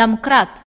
Democrat